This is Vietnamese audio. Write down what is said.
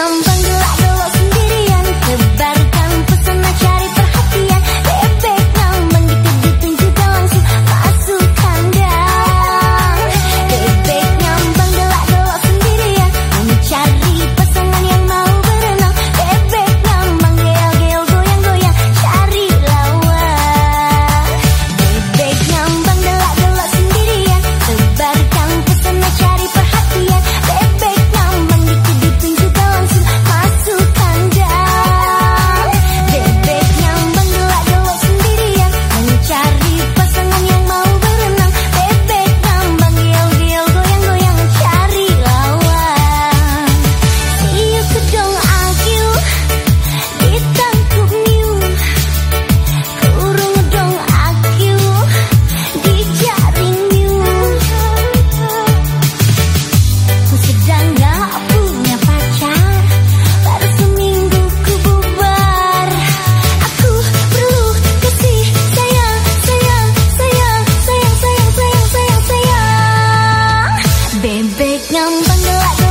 somebody Ngầm vâng đưa lại